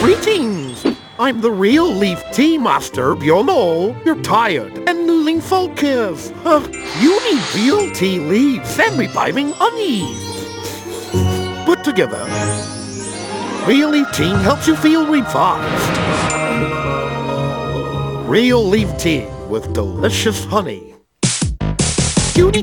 Greetings! I'm the real Leaf Tea Master, Bjorn You're tired and losing focus. Uh, you need real tea leaves and reviving unease. Put together, Real Leaf Tea helps you feel revived. Real Leaf Tea with delicious honey. Cutie